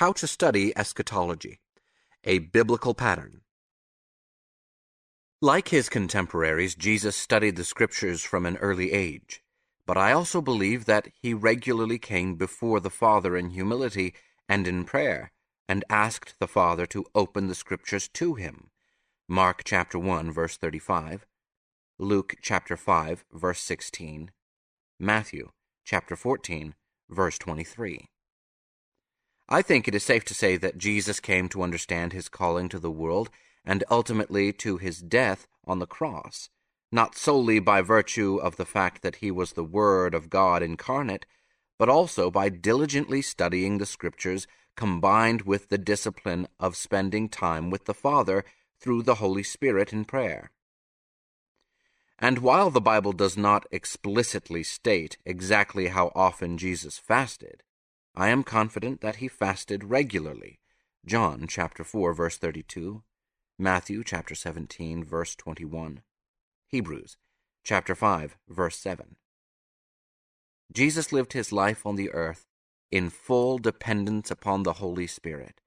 How to Study Eschatology A Biblical Pattern. Like his contemporaries, Jesus studied the Scriptures from an early age, but I also believe that he regularly came before the Father in humility and in prayer, and asked the Father to open the Scriptures to him. Mark chapter 1 verse 35, Luke chapter 5 verse 16, Matthew chapter 14 verse 23. I think it is safe to say that Jesus came to understand his calling to the world and ultimately to his death on the cross, not solely by virtue of the fact that he was the Word of God incarnate, but also by diligently studying the Scriptures combined with the discipline of spending time with the Father through the Holy Spirit in prayer. And while the Bible does not explicitly state exactly how often Jesus fasted, I am confident that he fasted regularly. John chapter 4 verse 32, Matthew chapter 17 verse 21, Hebrews chapter 5 verse 7. Jesus lived his life on the earth in full dependence upon the Holy Spirit.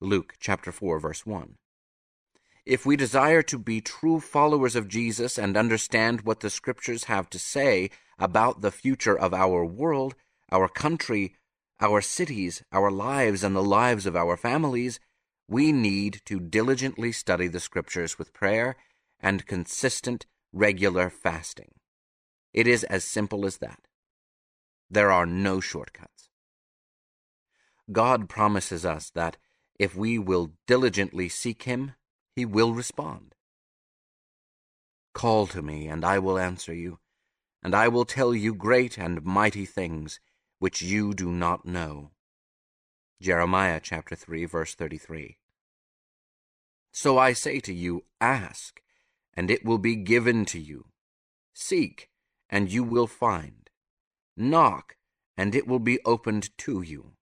Luke chapter 4 verse 1. If we desire to be true followers of Jesus and understand what the Scriptures have to say about the future of our world, our country, our cities, our lives, and the lives of our families, we need to diligently study the Scriptures with prayer and consistent, regular fasting. It is as simple as that. There are no shortcuts. God promises us that if we will diligently seek Him, He will respond. Call to me, and I will answer you, and I will tell you great and mighty things which you do not know. Jeremiah chapter 3 verse 33. So I say to you, ask, and it will be given to you. Seek, and you will find. Knock, and it will be opened to you.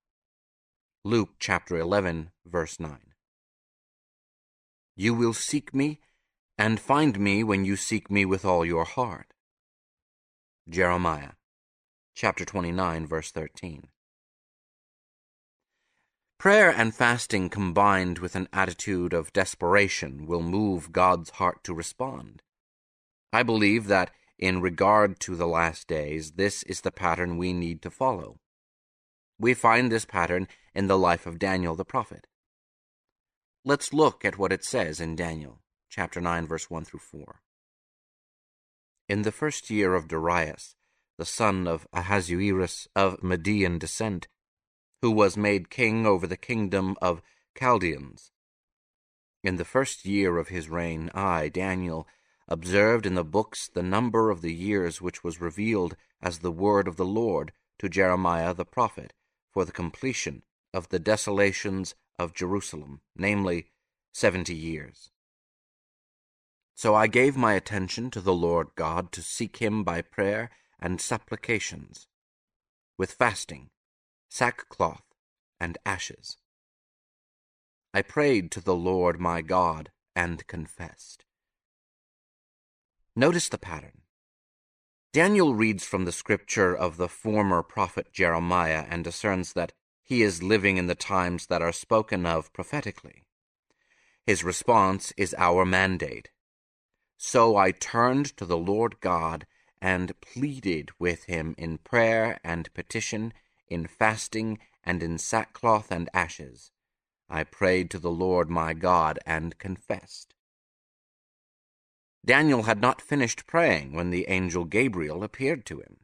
Luke chapter 11 verse 9. You will seek me and find me when you seek me with all your heart. Jeremiah chapter 29, verse 13. Prayer and fasting combined with an attitude of desperation will move God's heart to respond. I believe that in regard to the last days, this is the pattern we need to follow. We find this pattern in the life of Daniel the prophet. Let's look at what it says in Daniel chapter 9 verse 1 through 4. In the first year of Darius, the son of Ahasuerus of Median descent, who was made king over the kingdom of Chaldeans. In the first year of his reign, I, Daniel, observed in the books the number of the years which was revealed as the word of the Lord to Jeremiah the prophet for the completion of the desolations of Jerusalem, namely, seventy years. So I gave my attention to the Lord God to seek him by prayer and supplications, with fasting, sackcloth, and ashes. I prayed to the Lord my God and confessed. Notice the pattern. Daniel reads from the scripture of the former prophet Jeremiah and discerns that he is living in the times that are spoken of prophetically. His response is our mandate. So I turned to the Lord God and pleaded with him in prayer and petition, in fasting, and in sackcloth and ashes. I prayed to the Lord my God and confessed. Daniel had not finished praying when the angel Gabriel appeared to him.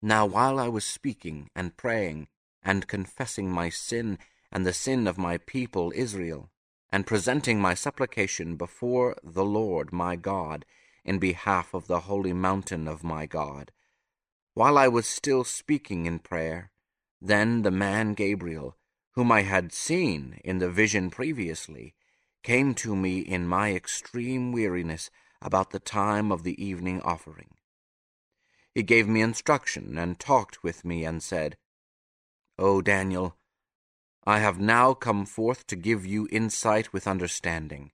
Now while I was speaking and praying and confessing my sin and the sin of my people Israel, and presenting my supplication before the Lord my God, in behalf of the holy mountain of my God. While I was still speaking in prayer, then the man Gabriel, whom I had seen in the vision previously, came to me in my extreme weariness about the time of the evening offering. He gave me instruction and talked with me and said, O Daniel, I have now come forth to give you insight with understanding.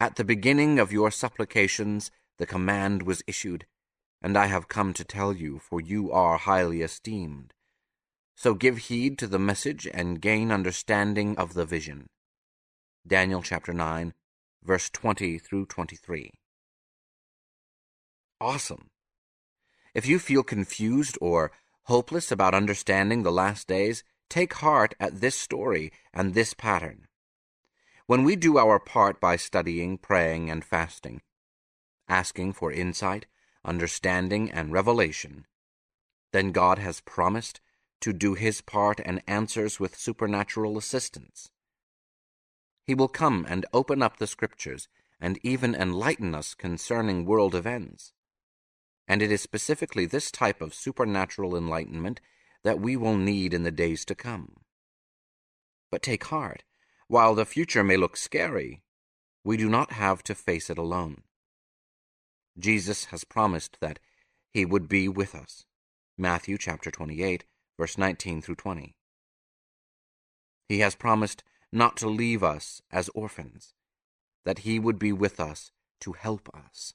At the beginning of your supplications, the command was issued, and I have come to tell you, for you are highly esteemed. So give heed to the message and gain understanding of the vision. Daniel chapter 9, verse 20 through 23. Awesome. If you feel confused or hopeless about understanding the last days, take heart at this story and this pattern. When we do our part by studying, praying, and fasting, asking for insight, understanding, and revelation, then God has promised to do his part and answers with supernatural assistance. He will come and open up the Scriptures and even enlighten us concerning world events. And it is specifically this type of supernatural enlightenment that we will need in the days to come. But take heart, while the future may look scary, we do not have to face it alone. Jesus has promised that he would be with us. Matthew chapter 28, verse 19 through 20. He has promised not to leave us as orphans, that he would be with us to help us.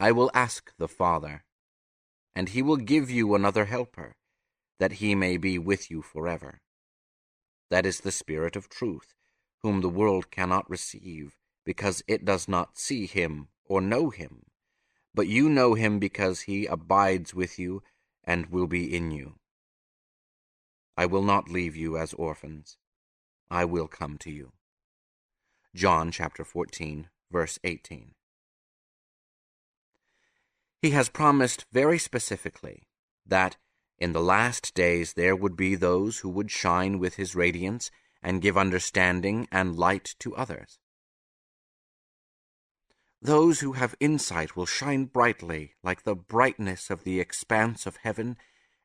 I will ask the Father, and he will give you another helper, that he may be with you forever. That is the Spirit of truth, whom the world cannot receive, because it does not see him or know him. But you know him because he abides with you and will be in you. I will not leave you as orphans. I will come to you. John chapter 14, verse 18. He has promised very specifically that in the last days there would be those who would shine with his radiance and give understanding and light to others. Those who have insight will shine brightly like the brightness of the expanse of heaven,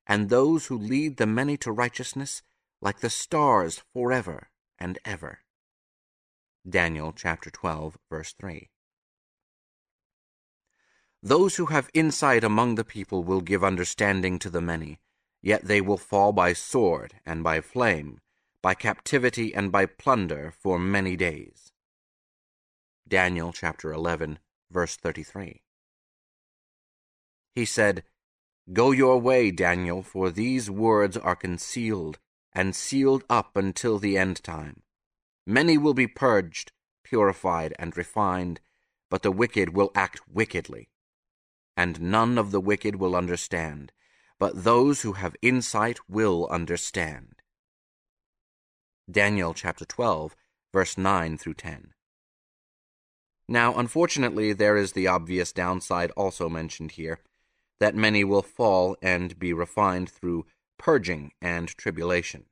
and those who lead the many to righteousness like the stars forever and ever. Daniel chapter 12, verse 3. Those who have insight among the people will give understanding to the many, yet they will fall by sword and by flame, by captivity and by plunder for many days. Daniel chapter 11, verse 33. He said, Go your way, Daniel, for these words are concealed and sealed up until the end time. Many will be purged, purified, and refined, but the wicked will act wickedly. And none of the wicked will understand, but those who have insight will understand. Daniel chapter 12, verse 9 through 10. Now, unfortunately, there is the obvious downside also mentioned here that many will fall and be refined through purging and tribulation.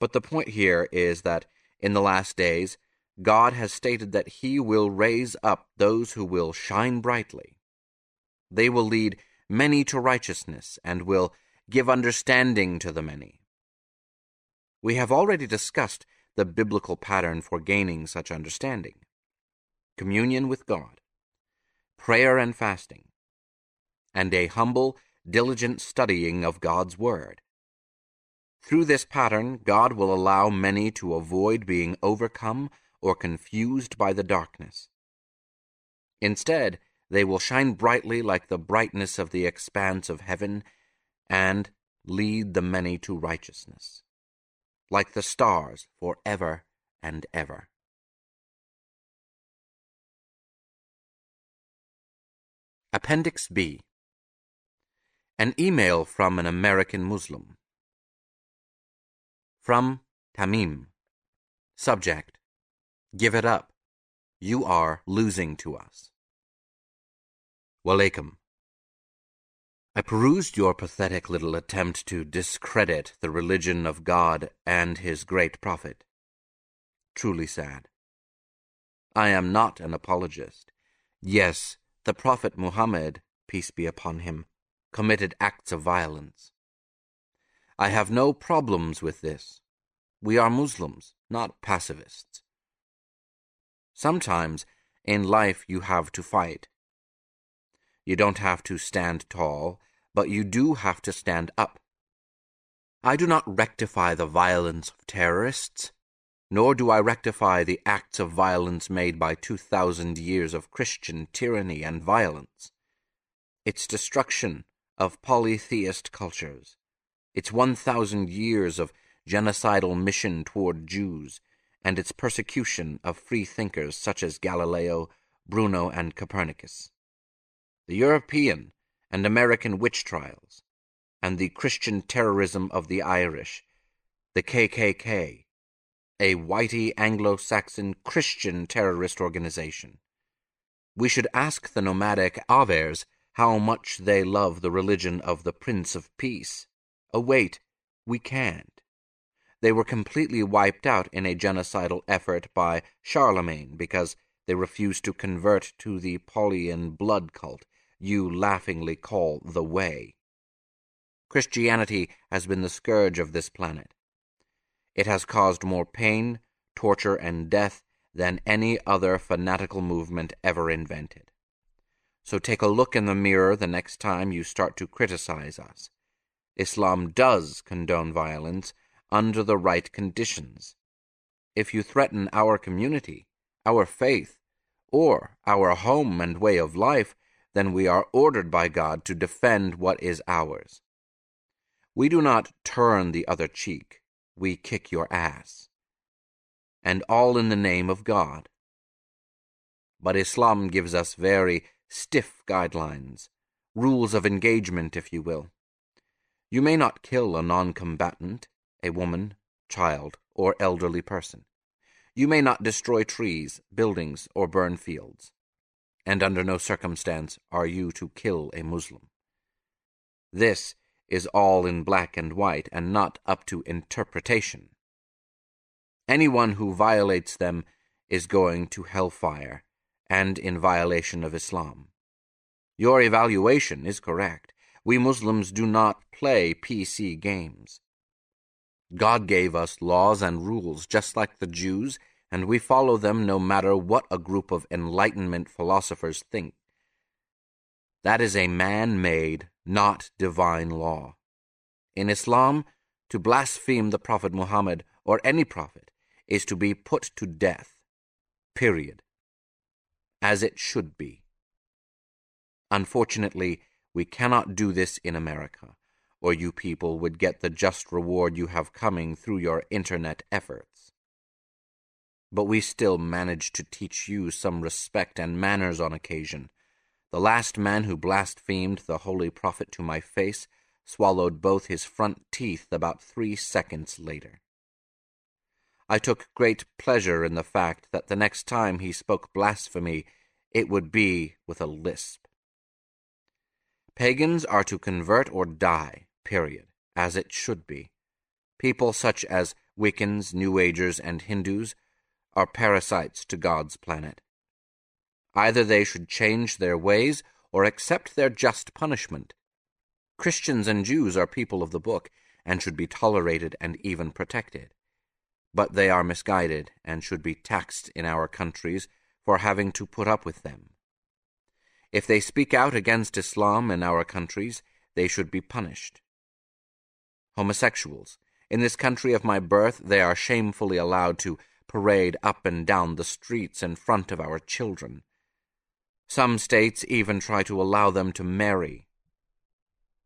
But the point here is that in the last days, God has stated that He will raise up those who will shine brightly. They will lead many to righteousness and will give understanding to the many. We have already discussed the biblical pattern for gaining such understanding communion with God, prayer and fasting, and a humble, diligent studying of God's Word. Through this pattern, God will allow many to avoid being overcome or confused by the darkness. Instead, they will shine brightly like the brightness of the expanse of heaven and lead the many to righteousness, like the stars for ever and ever. Appendix B An email from an American Muslim. From Tamim. Subject Give it up. You are losing to us. Walaikum. I perused your pathetic little attempt to discredit the religion of God and his great prophet. Truly sad. I am not an apologist. Yes, the Prophet Muhammad, peace be upon him, committed acts of violence. I have no problems with this. We are Muslims, not pacifists. Sometimes in life you have to fight. You don't have to stand tall, but you do have to stand up. I do not rectify the violence of terrorists nor do I rectify the acts of violence made by two thousand years of Christian tyranny and violence. Its destruction of polytheist cultures, its 1,000 years of genocidal mission toward Jews, and its persecution of free thinkers such as Galileo, Bruno, and Copernicus. The European and American witch trials, and the Christian terrorism of the Irish, the KKK, a whitey Anglo-Saxon Christian terrorist organization. We should ask the nomadic Avars how much they love the religion of the Prince of Peace. Oh, wait, we can't. They were completely wiped out in a genocidal effort by Charlemagne because they refused to convert to the Paulian blood cult you laughingly call the Way. Christianity has been the scourge of this planet. It has caused more pain, torture, and death than any other fanatical movement ever invented. So take a look in the mirror the next time you start to criticize us. Islam does condone violence under the right conditions. If you threaten our community, our faith, or our home and way of life, then we are ordered by God to defend what is ours. We do not turn the other cheek, we kick your ass. And all in the name of God. But Islam gives us very stiff guidelines, rules of engagement, if you will. You may not kill a non-combatant, a woman, child, or elderly person. You may not destroy trees, buildings, or burn fields. And under no circumstance are you to kill a Muslim. This is all in black and white and not up to interpretation. Anyone who violates them is going to hellfire and in violation of Islam. Your evaluation is correct. We Muslims do not play PC games. God gave us laws and rules just like the Jews, and we follow them no matter what a group of Enlightenment philosophers think. That is a man-made, not divine law. In Islam, to blaspheme the Prophet Muhammad or any prophet is to be put to death. Period. As it should be. Unfortunately, we cannot do this in America, or you people would get the just reward you have coming through your internet efforts. But we still manage to teach you some respect and manners on occasion. The last man who blasphemed the Holy Prophet to my face swallowed both his front teeth about three seconds later. I took great pleasure in the fact that the next time he spoke blasphemy, it would be with a lisp. Pagans are to convert or die, period, as it should be. People such as Wiccans, New Agers, and Hindus are parasites to God's planet. Either they should change their ways or accept their just punishment. Christians and Jews are people of the book and should be tolerated and even protected. But they are misguided and should be taxed in our countries for having to put up with them. If they speak out against Islam in our countries, they should be punished. Homosexuals. In this country of my birth, they are shamefully allowed to parade up and down the streets in front of our children. Some states even try to allow them to marry.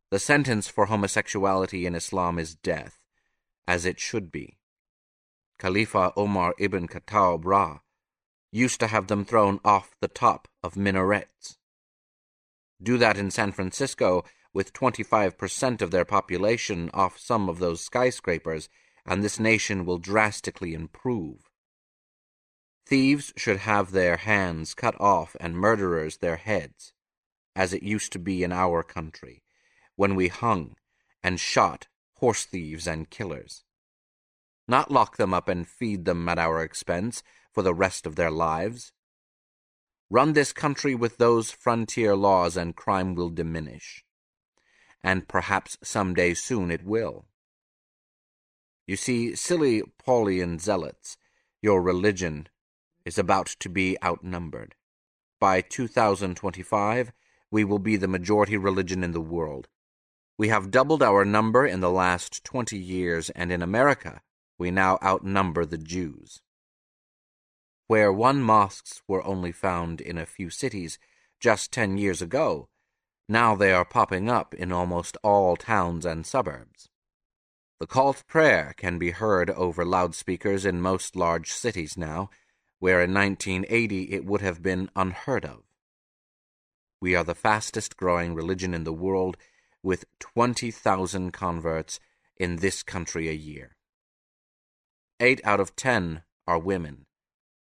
The sentence for homosexuality in Islam is death, as it should be. Khalifa Omar ibn Khattab Ra used to have them thrown off the top of minarets. Do that in San Francisco with 25% of their population off some of those skyscrapers, and this nation will drastically improve. Thieves should have their hands cut off and murderers their heads, as it used to be in our country, when we hung and shot horse thieves and killers. Not lock them up and feed them at our expense for the rest of their lives. Run this country with those frontier laws and crime will diminish. And perhaps some day soon it will. You see, silly Paulian zealots, your religion is about to be outnumbered. By 2025, we will be the majority religion in the world. We have doubled our number in the last 20 years, and in America, we now outnumber the Jews where one mosques were only found in a few cities just ten years ago, Now they are popping up in almost all towns and suburbs. The call to prayer can be heard over loudspeakers in most large cities now, where in 1980 it would have been unheard of. We are the fastest growing religion in the world, with 20,000 converts in this country a year. Eight out of ten are women,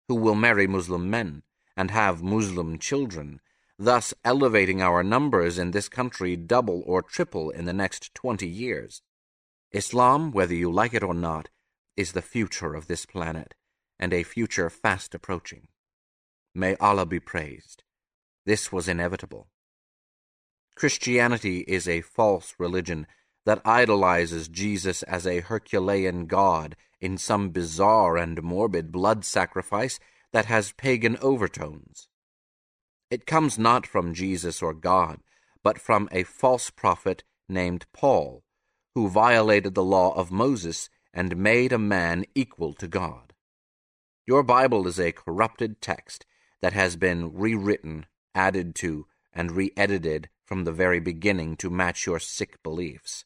who will marry Muslim men and have Muslim children, thus elevating our numbers in this country double or triple in the next 20 years. Islam, whether you like it or not, is the future of this planet, and a future fast approaching. May Allah be praised. This was inevitable. Christianity is a false religion that idolizes Jesus as a Herculean god in some bizarre and morbid blood sacrifice that has pagan overtones. It comes not from Jesus or God, but from a false prophet named Paul, who violated the law of Moses and made a man equal to God. Your Bible is a corrupted text that has been rewritten, added to, and re edited from the very beginning to match your sick beliefs.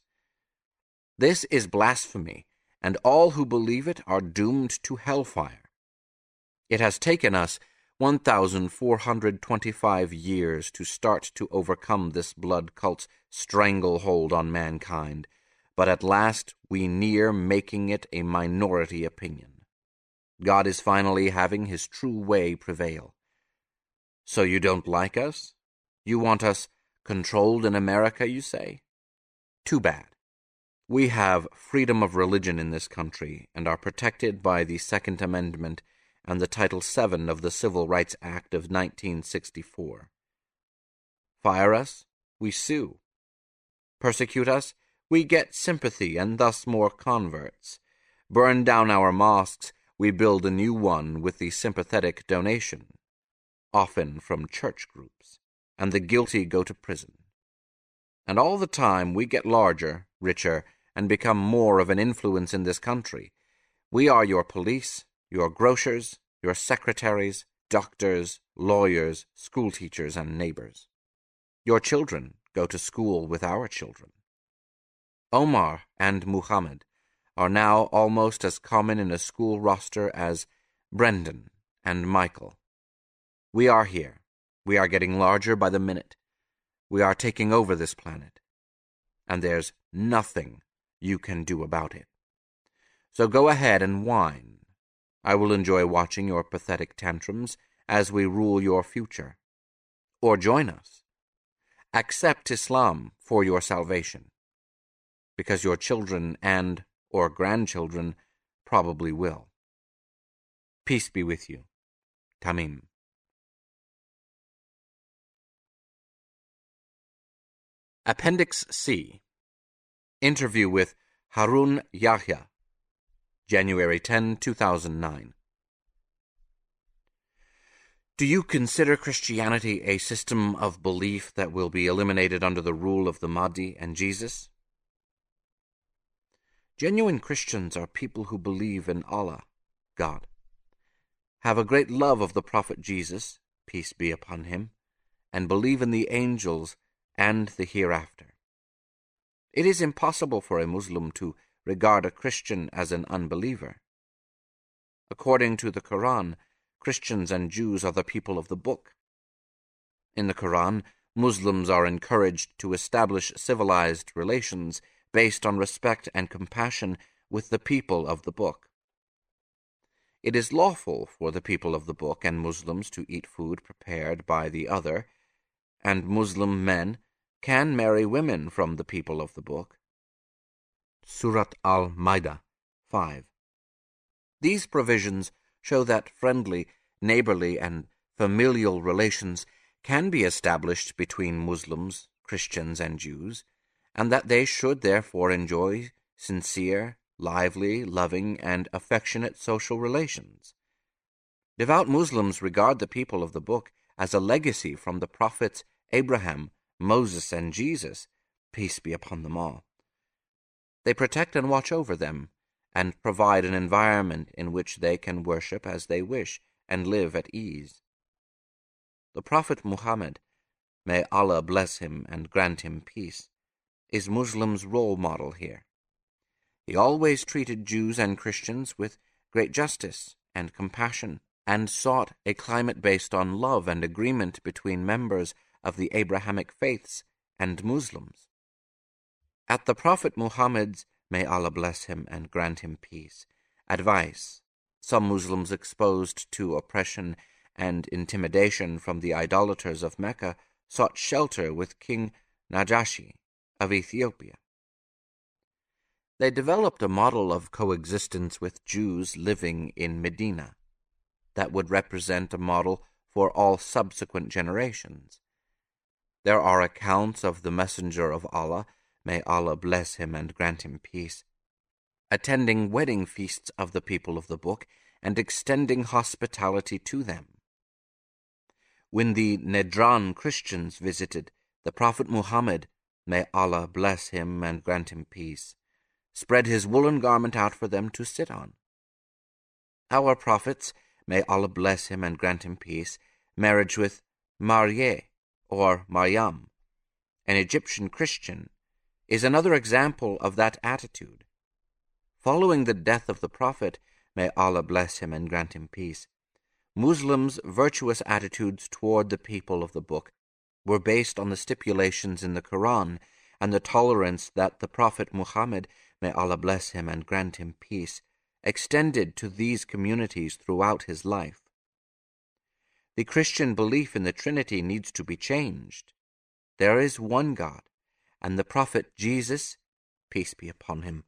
This is blasphemy, and all who believe it are doomed to hellfire. It has taken us 1,425 years to start to overcome this blood cult's stranglehold on mankind, but at last we near making it a minority opinion. God is finally having his true way prevail. So you don't like us? You want us controlled in America, you say? Too bad. We have freedom of religion in this country and are protected by the Second Amendment and the Title VII of the Civil Rights Act of 1964. Fire us, we sue. Persecute us, we get sympathy and thus more converts. Burn down our mosques, we build a new one with the sympathetic donation, often from church groups, and the guilty go to prison. And all the time we get larger, richer, and become more of an influence in this country. We are your police, your grocers, your secretaries, doctors, lawyers, schoolteachers, and neighbors. Your children go to school with our children. Omar and Muhammad are now almost as common in a school roster as Brendan and Michael. We are here. We are getting larger by the minute. We are taking over this planet. And there's nothing you can do about it. So go ahead and whine. I will enjoy watching your pathetic tantrums as we rule your future. Or join us. Accept Islam for your salvation because your children and or grandchildren probably will. Peace be with you. Tamim. Appendix C Interview with Harun Yahya, January 10, 2009. Do you consider Christianity a system of belief that will be eliminated under the rule of the Mahdi and Jesus? Genuine Christians are people who believe in Allah, God, have a great love of the Prophet Jesus, peace be upon him, and believe in the angels and the hereafter. It is impossible for a Muslim to regard a Christian as an unbeliever. According to the Quran, Christians and Jews are the people of the book. In the Quran, Muslims are encouraged to establish civilized relations based on respect and compassion with the people of the book. It is lawful for the people of the book and Muslims to eat food prepared by the other, and Muslim men can marry women from the people of the book. Surat al-Maidah 5 These provisions show that friendly, neighborly, and familial relations can be established between Muslims, Christians, and Jews, and that they should therefore enjoy sincere, lively, loving, and affectionate social relations. Devout Muslims regard the people of the book as a legacy from the prophets Abraham, Moses, and Jesus, peace be upon them all. They protect and watch over them, and provide an environment in which they can worship as they wish and live at ease. The Prophet Muhammad, may Allah bless him and grant him peace, is Muslim's role model here. He always treated Jews and Christians with great justice and compassion, and sought a climate based on love and agreement between members of the Abrahamic faiths and Muslims. At the Prophet Muhammad's, may Allah bless him and grant him peace, advice, some Muslims exposed to oppression and intimidation from the idolaters of Mecca sought shelter with King Najashi of Ethiopia. They developed a model of coexistence with Jews living in Medina that would represent a model for all subsequent generations. There are accounts of the Messenger of Allah, may Allah bless him and grant him peace, attending wedding feasts of the people of the book and extending hospitality to them. When the Najran Christians visited, the Prophet Muhammad, may Allah bless him and grant him peace, spread his woolen garment out for them to sit on. Our prophets, may Allah bless him and grant him peace, marriage with Marieh or Maryam, an Egyptian Christian, is another example of that attitude. Following the death of the Prophet, may Allah bless him and grant him peace, Muslims' virtuous attitudes toward the people of the book were based on the stipulations in the Quran and the tolerance that the Prophet Muhammad, may Allah bless him and grant him peace, extended to these communities throughout his life. The Christian belief in the Trinity needs to be changed. There is one God, and the Prophet Jesus, peace be upon him,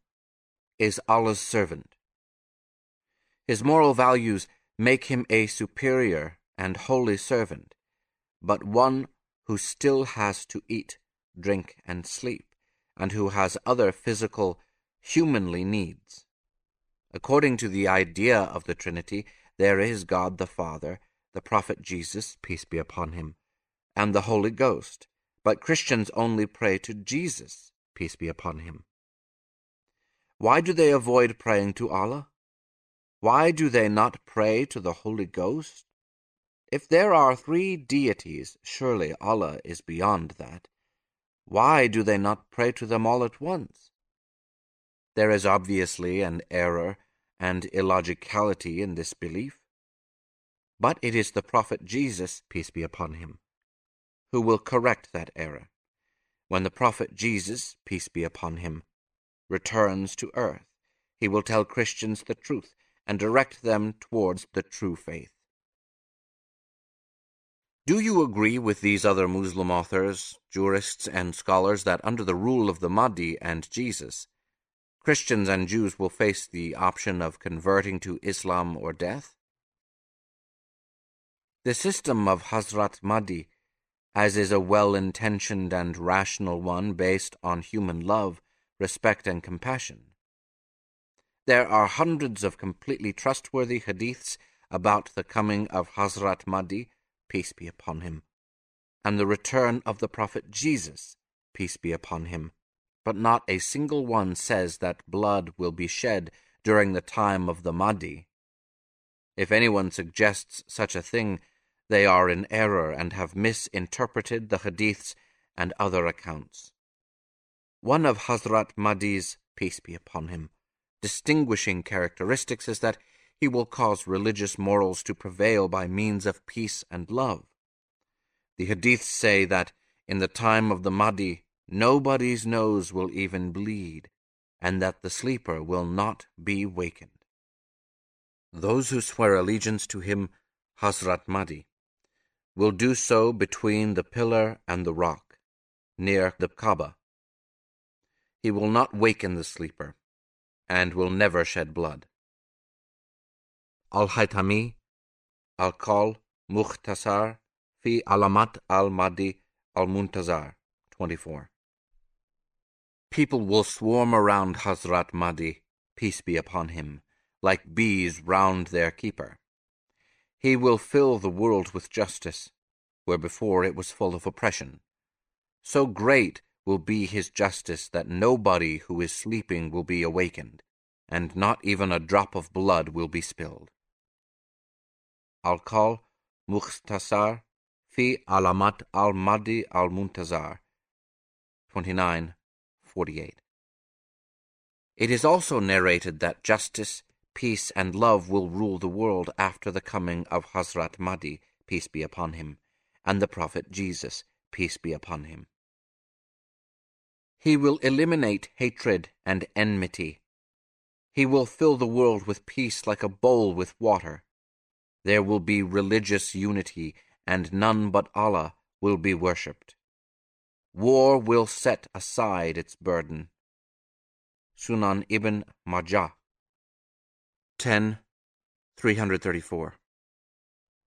is Allah's servant. His moral values make him a superior and holy servant, but one who still has to eat, drink, and sleep, and who has other physical, humanly needs. According to the idea of the Trinity, there is God the Father, the prophet Jesus, peace be upon him, and the Holy Ghost, but Christians only pray to Jesus, peace be upon him. Why do they avoid praying to Allah? Why do they not pray to the Holy Ghost? If there are three deities, surely Allah is beyond that. Why do they not pray to them all at once? There is obviously an error and illogicality in this belief. But it is the Prophet Jesus, peace be upon him, who will correct that error. When the Prophet Jesus, peace be upon him, returns to earth, he will tell Christians the truth and direct them towards the true faith. Do you agree with these other Muslim authors, jurists, and scholars that under the rule of the Mahdi and Jesus, Christians and Jews will face the option of converting to Islam or death? The system of Hazrat Mahdi, as is a well intentioned and rational one based on human love, respect, and compassion, there are hundreds of completely trustworthy hadiths about the coming of Hazrat Mahdi, peace be upon him, and the return of the Prophet Jesus, peace be upon him, but not a single one says that blood will be shed during the time of the Mahdi. If anyone suggests such a thing, they are in error and have misinterpreted the hadiths and other accounts. One of Hazrat Mahdi's, peace be upon him, distinguishing characteristics is that he will cause religious morals to prevail by means of peace and love. The hadiths say that in the time of the Mahdi, nobody's nose will even bleed, and that the sleeper will not be wakened. Those who swear allegiance to him, Hazrat Mahdi, will do so between the pillar and the rock, near the Kaaba. He will not waken the sleeper, and will never shed blood. Al-Haytami, Al-Qawl, Mukhtasar, Fi Alamat al-Mahdi al-Muntazar, 24. People will swarm around Hazrat Mahdi, peace be upon him, like bees round their keeper. He will fill the world with justice, where before it was full of oppression. So great will be his justice that nobody who is sleeping will be awakened, and not even a drop of blood will be spilled. Al-Qawl Mukhtasar Fi Alamat al-Mahdi al-Muntazar, 29:48. It is also narrated that justice, peace, and love will rule the world after the coming of Hazrat Mahdi, peace be upon him, and the Prophet Jesus, peace be upon him. He will eliminate hatred and enmity. He will fill the world with peace like a bowl with water. There will be religious unity, and none but Allah will be worshipped. War will set aside its burden. Sunan ibn Majah 10. 334.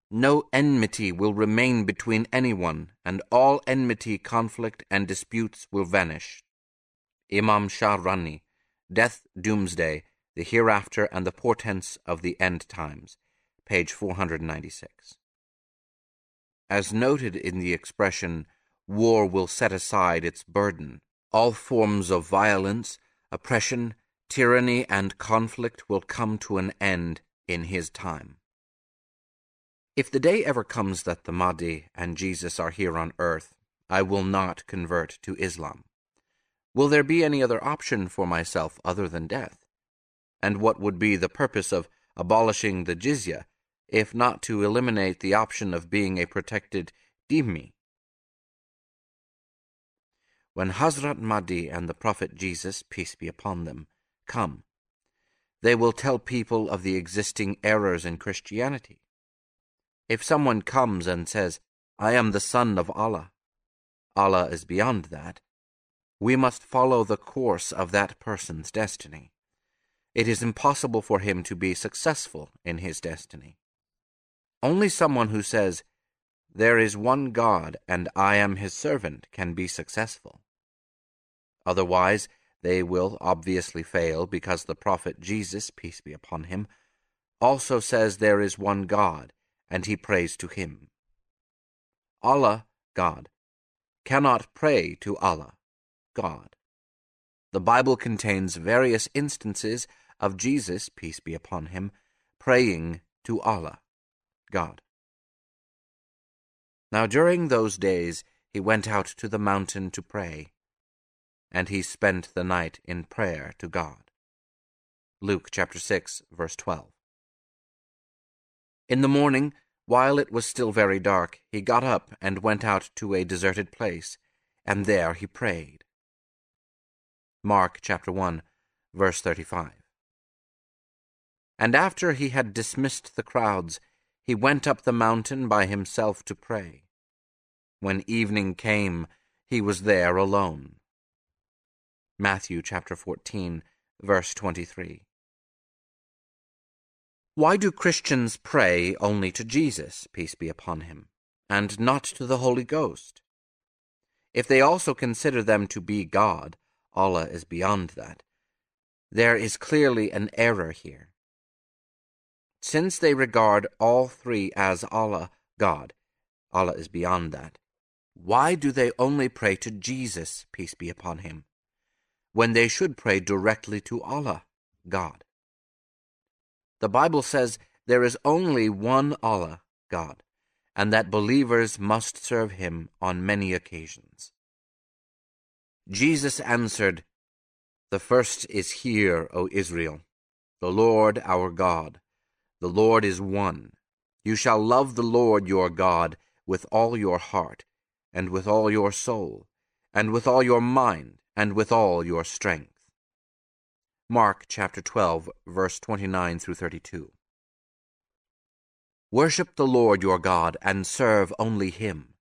No enmity will remain between anyone, and all enmity, conflict, and disputes will vanish. Imam Shahrani, Death, Doomsday, the Hereafter, and the Portents of the End Times, page 496. As noted in the expression, war will set aside its burden, all forms of violence, oppression, tyranny, and conflict will come to an end in his time. If the day ever comes that the Mahdi and Jesus are here on earth, I will not convert to Islam. Will there be any other option for myself other than death? And what would be the purpose of abolishing the jizya, if not to eliminate the option of being a protected dhimmi? When Hazrat Mahdi and the Prophet Jesus, peace be upon them, come, they will tell people of the existing errors in Christianity. If someone comes and says, I am the son of Allah, Allah is beyond that, we must follow the course of that person's destiny. It is impossible for him to be successful in his destiny. Only someone who says, There is one God and I am his servant can be successful. Otherwise, they will obviously fail because the Prophet Jesus, peace be upon him, also says there is one God and he prays to him. Allah, God, cannot pray to Allah, God. The Bible contains various instances of Jesus, peace be upon him, praying to Allah, God. Now during those days he went out to the mountain to pray, and he spent the night in prayer to God. Luke chapter 6, verse 12. In the morning, while it was still very dark, he got up and went out to a deserted place, and there he prayed. Mark chapter 1, verse 35. And after he had dismissed the crowds, he went up the mountain by himself to pray. When evening came, he was there alone. Matthew chapter 14, verse 23. Why do Christians pray only to Jesus, peace be upon him, and not to the Holy Ghost? If they also consider them to be God, Allah is beyond that. There is clearly an error here. Since they regard all three as Allah, God, Allah is beyond that, why do they only pray to Jesus, peace be upon him, when they should pray directly to Allah, God? The Bible says there is only one Allah, God, and that believers must serve him on many occasions. Jesus answered, The first is hear, O Israel, the Lord our God. The Lord is one. You shall love the Lord your God with all your heart, and with all your soul, and with all your mind, and with all your strength. Mark chapter 12, verse 29 through 32. Worship the Lord your God and serve only him.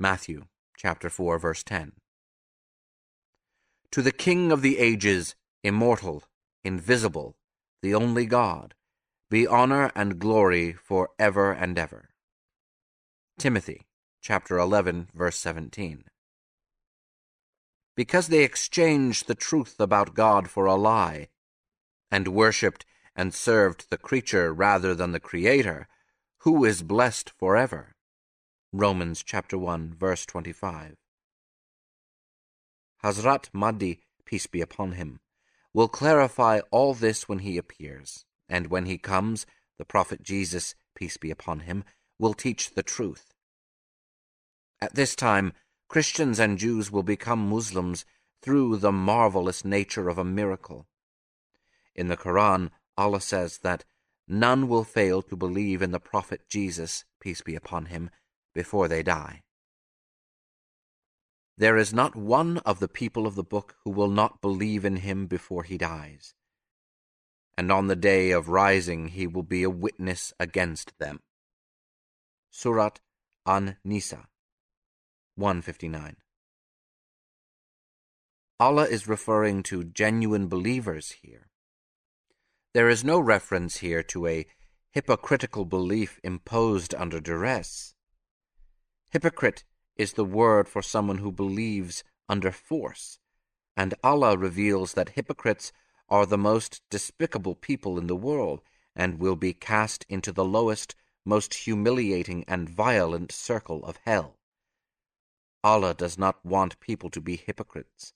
Matthew chapter 4, verse 10. To the King of the ages, immortal, invisible, the only God, be honor and glory for ever and ever. Timothy chapter 11, verse 17 because they exchanged the truth about God for a lie, and worshipped and served the creature rather than the Creator, who is blessed forever. Romans chapter 1, verse 25. Hazrat Mahdi, peace be upon him, will clarify all this when he appears, and when he comes, the Prophet Jesus, peace be upon him, will teach the truth, At this time, Christians and Jews will become Muslims through the marvelous nature of a miracle. In the Quran, Allah says that none will fail to believe in the Prophet Jesus, peace be upon him, before they die. There is not one of the people of the book who will not believe in him before he dies. And on the day of rising he will be a witness against them. Surat An-Nisa 159 Allah is referring to genuine believers here. There is no reference here to a hypocritical belief imposed under duress. Hypocrite is the word for someone who believes under force, and Allah reveals that hypocrites are the most despicable people in the world and will be cast into the lowest, most humiliating and violent circle of hell. Allah does not want people to be hypocrites.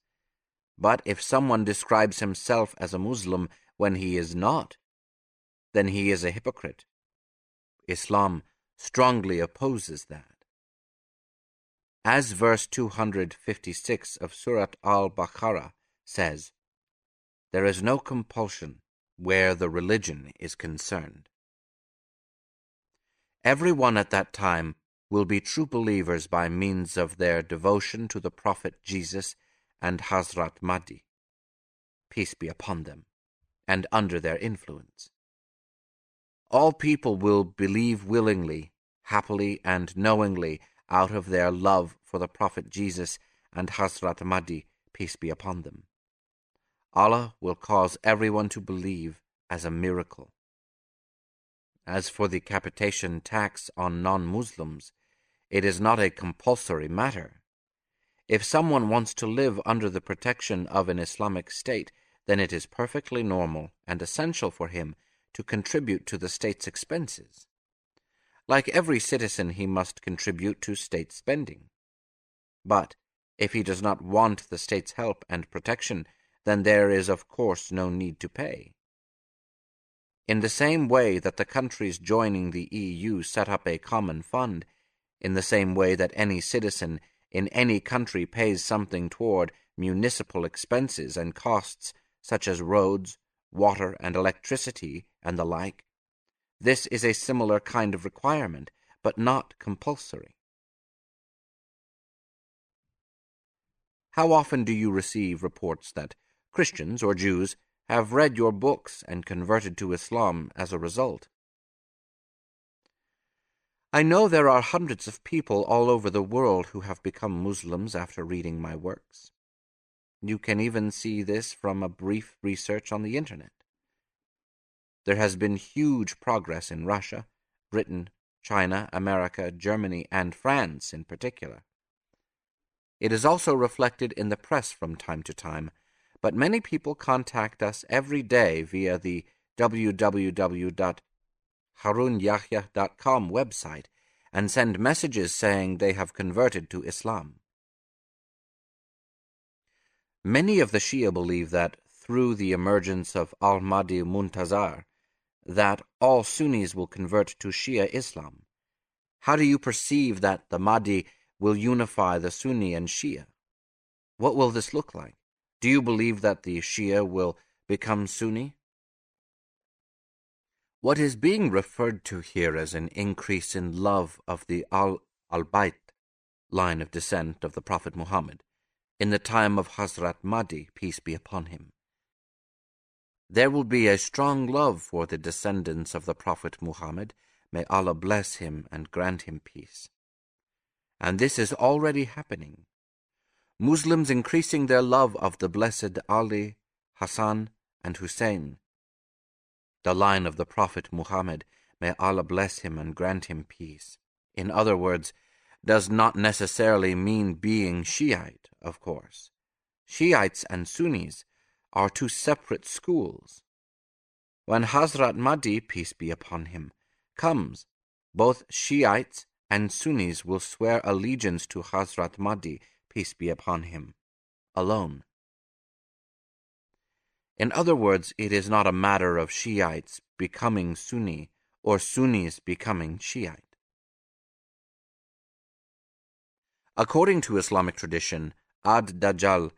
But if someone describes himself as a Muslim when he is not, then he is a hypocrite. Islam strongly opposes that. As verse 256 of Surat al-Baqarah says, there is no compulsion where the religion is concerned. Everyone at that time will be true believers by means of their devotion to the Prophet Jesus and Hazrat Mahdi, peace be upon them, and under their influence. All people will believe willingly, happily, and knowingly out of their love for the Prophet Jesus and Hazrat Mahdi, peace be upon them. Allah will cause everyone to believe as a miracle. As for the capitation tax on non-Muslims, it is not a compulsory matter. If someone wants to live under the protection of an Islamic state, then it is perfectly normal and essential for him to contribute to the state's expenses. Like every citizen, he must contribute to state spending. But if he does not want the state's help and protection, then there is of course no need to pay. In the same way that the countries joining the EU set up a common fund, in the same way that any citizen in any country pays something toward municipal expenses and costs such as roads, water, and electricity, and the like, this is a similar kind of requirement, but not compulsory. How often do you receive reports that Christians or Jews have read your books and converted to Islam as a result? I know there are hundreds of people all over the world who have become Muslims after reading my works. You can even see this from a brief research on the Internet. There has been huge progress in Russia, Britain, China, America, Germany, and France in particular. It is also reflected in the press from time to time, but many people contact us every day via the www.harunyahya.com website and send messages saying they have converted to Islam. Many of the Shia believe that through the emergence of al-Mahdi Muntazar, that all Sunnis will convert to Shia Islam? How do you perceive that the Mahdi will unify the Sunni and Shia? What will this look like? Do you believe that the Shia will become Sunni? What is being referred to here as an increase in love of the Al Bayt line of descent of the Prophet Muhammad in the time of Hazrat Mahdi, peace be upon him. There will be a strong love for the descendants of the Prophet Muhammad. May Allah bless him and grant him peace. And this is already happening. Muslims increasing their love of the blessed Ali, Hassan, and Hussein. The line of the Prophet Muhammad, may Allah bless him and grant him peace. In other words, does not necessarily mean being Shiite, of course. Shiites and Sunnis are two separate schools. When Hazrat Mahdi, peace be upon him, comes, both Shiites and Sunnis will swear allegiance to Hazrat Mahdi, peace be upon him, alone. In other words, it is not a matter of Shiites becoming Sunni or Sunnis becoming Shiite. According to Islamic tradition, Ad-Dajjal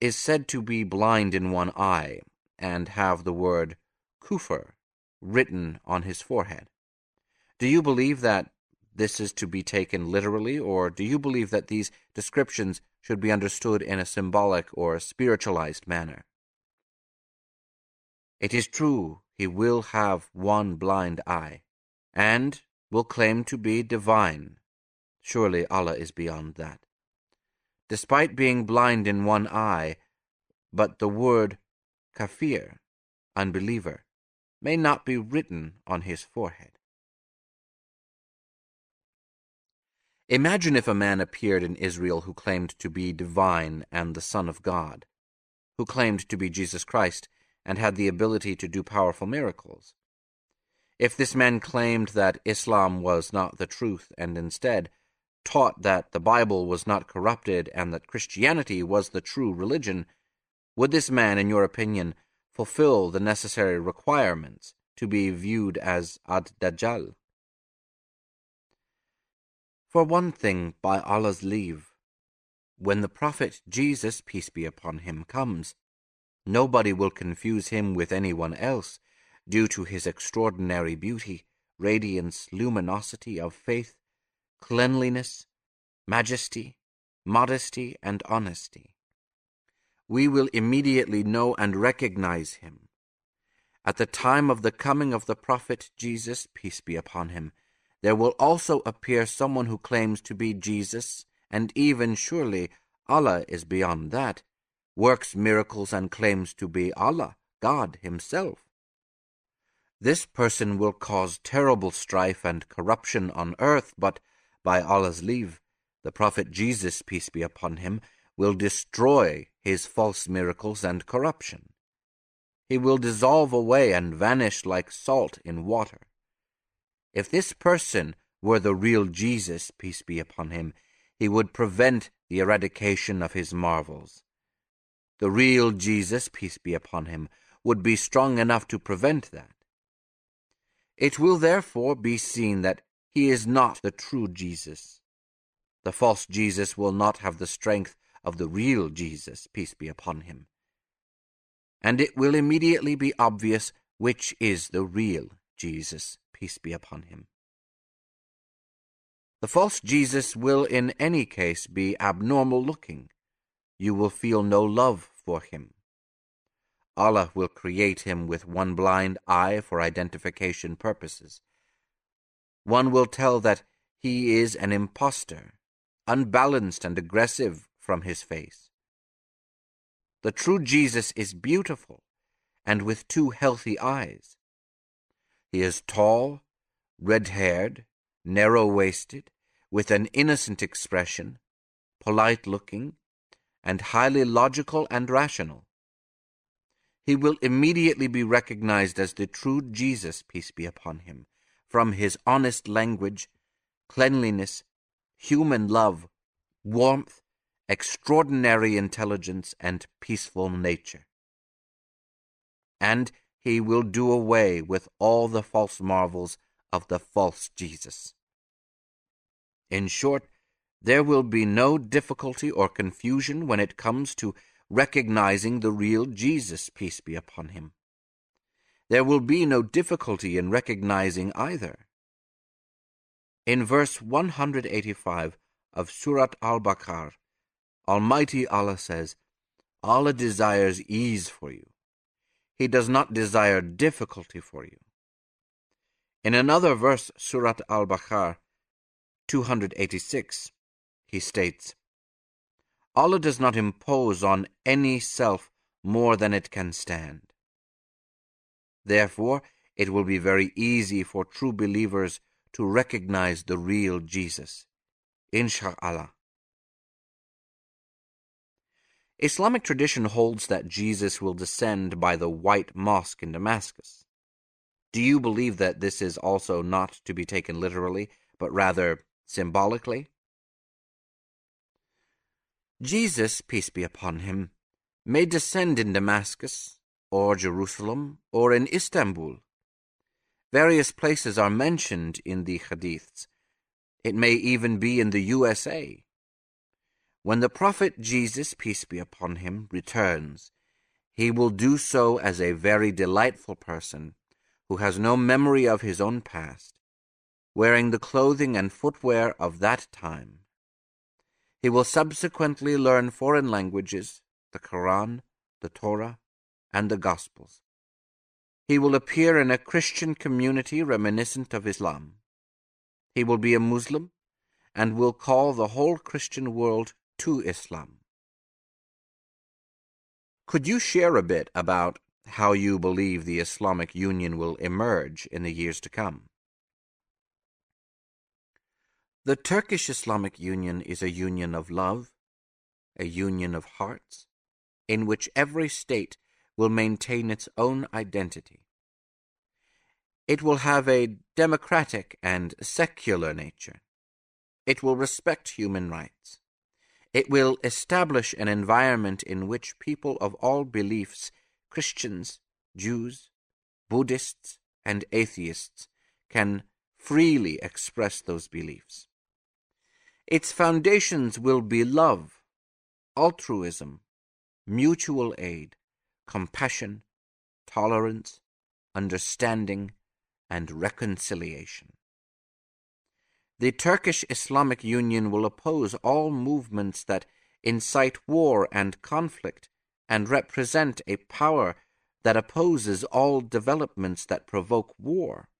is said to be blind in one eye and have the word kufr written on his forehead. Do you believe that this is to be taken literally, or do you believe that these descriptions should be understood in a symbolic or spiritualized manner? It is true he will have one blind eye, and will claim to be divine Surely Allah is beyond that. Despite being blind in one eye, but the word kafir, unbeliever, may not be written on his forehead. Imagine if a man appeared in Israel who claimed to be divine and the Son of God, who claimed to be Jesus Christ and had the ability to do powerful miracles. If this man claimed that Islam was not the truth and instead taught that the Bible was not corrupted and that Christianity was the true religion, would this man, in your opinion, fulfill the necessary requirements to be viewed as Ad-Dajjal? For one thing, by Allah's leave, when the Prophet Jesus, peace be upon him, comes, nobody will confuse him with anyone else due to his extraordinary beauty, radiance, luminosity of faith, cleanliness, majesty, modesty, and honesty. We will immediately know and recognize him. At the time of the coming of the prophet Jesus, peace be upon him, there will also appear someone who claims to be Jesus, and even surely Allah is beyond that, works miracles and claims to be Allah, God Himself. This person will cause terrible strife and corruption on earth, but by Allah's leave, the Prophet Jesus, peace be upon him, will destroy his false miracles and corruption. He will dissolve away and vanish like salt in water. If this person were the real Jesus, peace be upon him, he would prevent the eradication of his marvels. The real Jesus, peace be upon him, would be strong enough to prevent that. It will therefore be seen that he is not the true Jesus. The false Jesus will not have the strength of the real Jesus, peace be upon him. And it will immediately be obvious which is the real Jesus, peace be upon him. The false Jesus will in any case be abnormal looking. You will feel no love for him. Allah will create him with one blind eye for identification purposes. One will tell that he is an impostor, unbalanced and aggressive from his face. The true Jesus is beautiful and with two healthy eyes. He is tall, red haired, narrow waisted, with an innocent expression, polite looking, and highly logical and rational. He will immediately be recognized as the true Jesus, peace be upon him, from his honest language, cleanliness, human love, warmth, extraordinary intelligence, and peaceful nature. And he will do away with all the false marvels of the false Jesus. In short, there will be no difficulty or confusion when it comes to recognizing the real Jesus, peace be upon him there will be no difficulty in recognizing either. In verse 185 of Surat Al-Baqarah, Almighty Allah says, Allah desires ease for you. He does not desire difficulty for you. In another verse, Surat Al-Baqarah 286, he states, Allah does not impose on any self more than it can stand. Therefore, it will be very easy for true believers to recognize the real Jesus. Insha'Allah. Islamic tradition holds that Jesus will descend by the White Mosque in Damascus. Do you believe that this is also not to be taken literally, but rather symbolically? Jesus, peace be upon him, may descend in Damascus or Jerusalem, or in Istanbul. Various places are mentioned in the Hadiths. It may even be in the USA. When the prophet Jesus, peace be upon him, returns, he will do so as a very delightful person who has no memory of his own past, wearing the clothing and footwear of that time. He will subsequently learn foreign languages, the Koran, the Torah, and the Gospels. He will appear in a Christian community reminiscent of Islam. He will be a Muslim and will call the whole Christian world to Islam. Could you share a bit about how you believe the Islamic Union will emerge in the years to come? The Turkish Islamic Union is a union of love, a union of hearts, in which every state will maintain its own identity. It will have a democratic and secular nature. It will respect human rights. It will establish an environment in which people of all beliefs, Christians, Jews, Buddhists, and atheists, can freely express those beliefs. Its foundations will be love, altruism, mutual aid, compassion, tolerance, understanding, and reconciliation. The Turkish Islamic Union will oppose all movements that incite war and conflict and represent a power that opposes all developments that provoke war.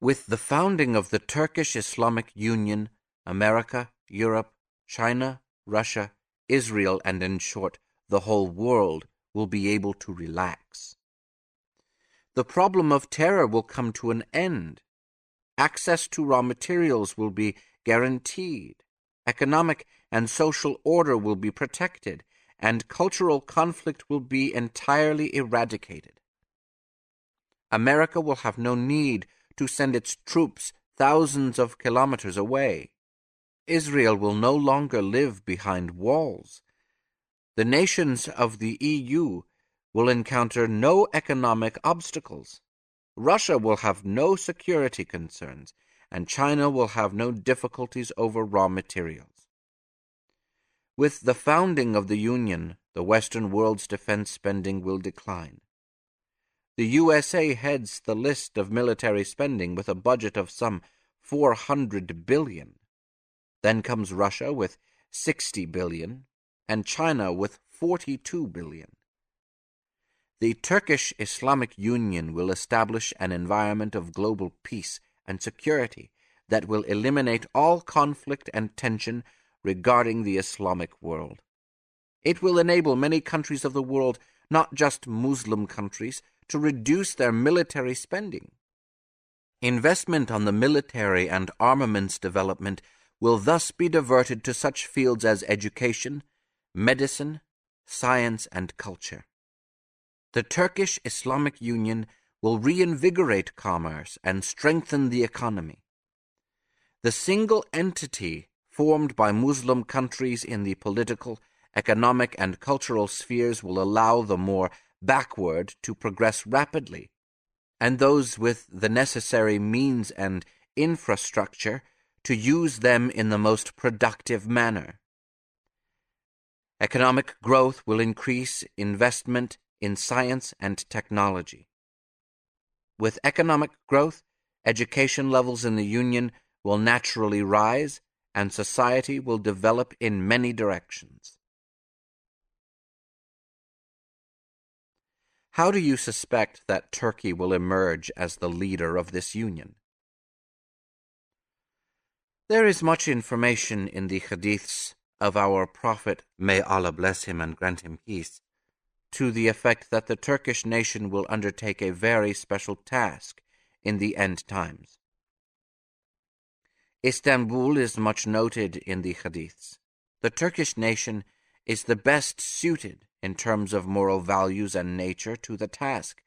With the founding of the Turkish Islamic Union, America, Europe, China, Russia, Israel, and in short, the whole world will be able to relax. The problem of terror will come to an end. Access to raw materials will be guaranteed. Economic and social order will be protected, and cultural conflict will be entirely eradicated. America will have no need to send its troops thousands of kilometers away. Israel will no longer live behind walls. The nations of the EU will encounter no economic obstacles. Russia will have no security concerns, and China will have no difficulties over raw materials. With the founding of the Union, the Western world's defense spending will decline. The USA heads the list of military spending with a budget of some 400 billion. Then comes Russia with 60 billion and China with 42 billion. The Turkish Islamic Union will establish an environment of global peace and security that will eliminate all conflict and tension regarding the Islamic world. It will enable many countries of the world, not just Muslim countries, to reduce their military spending. Investment on the military and armaments development will thus be diverted to such fields as education, medicine, science, and culture. The Turkish Islamic Union will reinvigorate commerce and strengthen the economy. The single entity formed by Muslim countries in the political, economic, and cultural spheres will allow the more backward to progress rapidly, and those with the necessary means and infrastructure to use them in the most productive manner. Economic growth will increase investment in science and technology. With economic growth, education levels in the Union will naturally rise and society will develop in many directions. How do you suspect that Turkey will emerge as the leader of this union? There is much information in the hadiths of our Prophet, may Allah bless him and grant him peace, to the effect that the Turkish nation will undertake a very special task in the end times. Istanbul is much noted in the hadiths. The Turkish nation is the best suited in terms of moral values and nature to the task,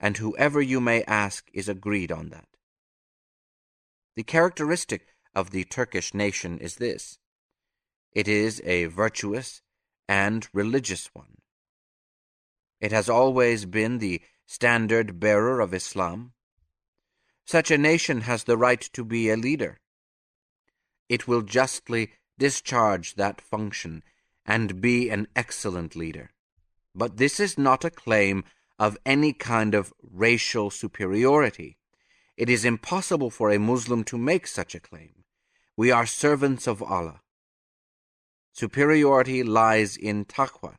and whoever you may ask is agreed on that. The characteristic of the Turkish nation is this it is a virtuous and religious one. It has always been the standard bearer of Islam. Such a nation has the right to be a leader. It will justly discharge that function and be an excellent leader. But this is not a claim of any kind of racial superiority. It is impossible for a Muslim to make such a claim. We are servants of Allah. Superiority lies in taqwa,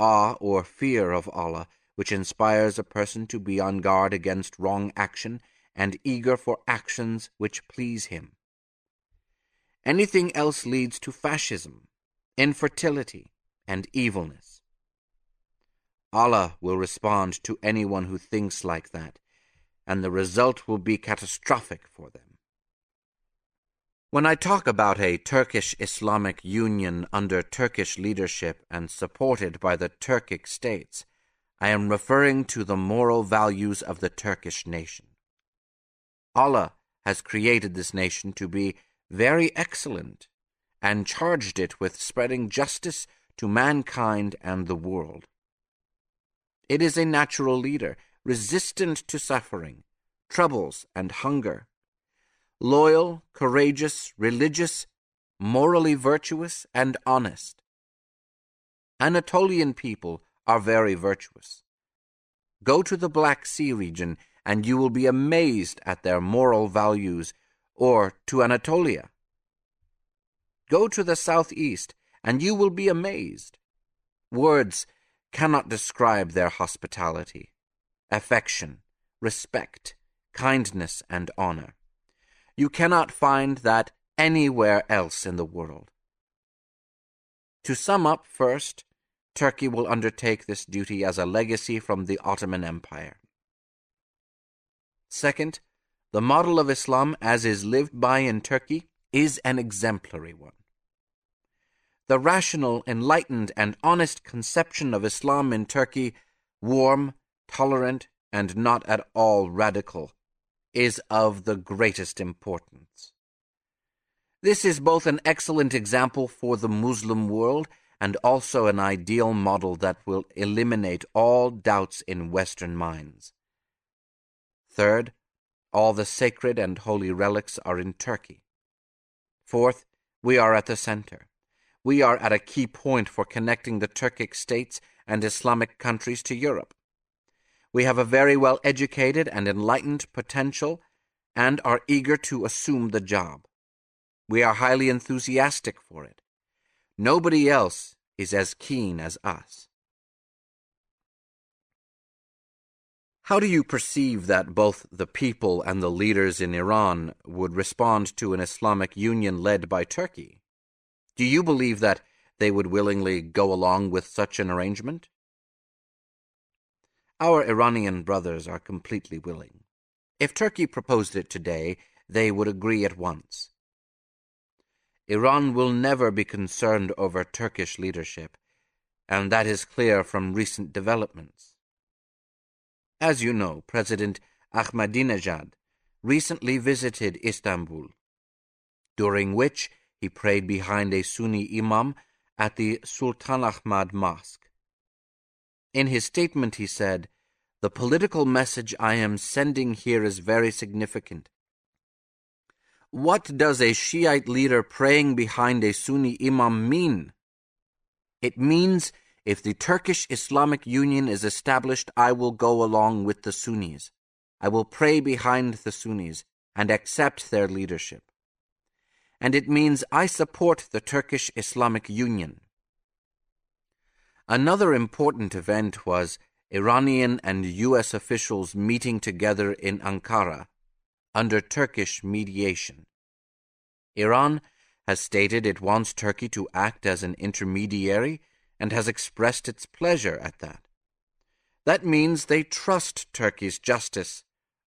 awe or fear of Allah, which inspires a person to be on guard against wrong action and eager for actions which please him. Anything else leads to fascism, infertility, and evilness. Allah will respond to anyone who thinks like that, and the result will be catastrophic for them. When I talk about a Turkish Islamic Union under Turkish leadership and supported by the Turkic states, I am referring to the moral values of the Turkish nation. Allah has created this nation to be very excellent and charged it with spreading justice to mankind and the world. It is a natural leader, resistant to suffering, troubles, and hunger. Loyal, courageous, religious, morally virtuous, and honest. Anatolian people are very virtuous. Go to the Black Sea region and you will be amazed at their moral values, or to Anatolia. Go to the southeast and you will be amazed. Words cannot describe their hospitality, affection, respect, kindness, and honor. You cannot find that anywhere else in the world. To sum up first, Turkey will undertake this duty as a legacy from the Ottoman Empire. Second, the model of Islam as is lived by in Turkey is an exemplary one. The rational, enlightened, and honest conception of Islam in Turkey, warm, tolerant, and not at all radical, is of the greatest importance. This is both an excellent example for the Muslim world and also an ideal model that will eliminate all doubts in Western minds. Third, all the sacred and holy relics are in Turkey. Fourth, we are at the center we are at a key point for connecting the Turkic states and Islamic countries to Europe. We have a very well educated and enlightened potential and are eager to assume the job. We are highly enthusiastic for it. Nobody else is as keen as us. How do you perceive that both the people and the leaders in Iran would respond to an Islamic Union led by Turkey? Do you believe that they would willingly go along with such an arrangement? Our Iranian brothers are completely willing. If Turkey proposed it today, they would agree at once. Iran will never be concerned over Turkish leadership, and that is clear from recent developments. As you know, President Ahmadinejad recently visited Istanbul, during which he prayed behind a Sunni imam at the Sultan Ahmad Mosque. In his statement, he said, The political message I am sending here is very significant. What does a Shiite leader praying behind a Sunni imam mean? It means if the Turkish Islamic Union is established, I will go along with the Sunnis. I will pray behind the Sunnis and accept their leadership and it means I support the Turkish Islamic Union. Another important event was Iranian and U.S. officials meeting together in Ankara under Turkish mediation. Iran has stated it wants Turkey to act as an intermediary and has expressed its pleasure at that. That means they trust Turkey's justice,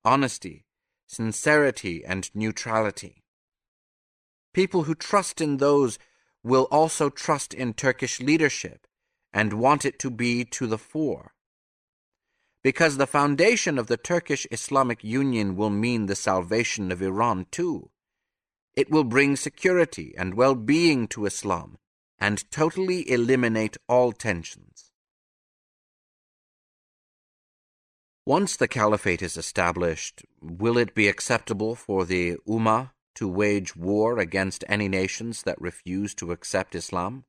honesty, sincerity, and neutrality. People who trust in those will also trust in Turkish leadership and want it to be to the fore. Because the foundation of the Turkish Islamic Union will mean the salvation of Iran too. It will bring security and well being to Islam and totally eliminate all tensions. Once the caliphate is established, will it be acceptable for the Ummah to wage war against any nations that refuse to accept Islam?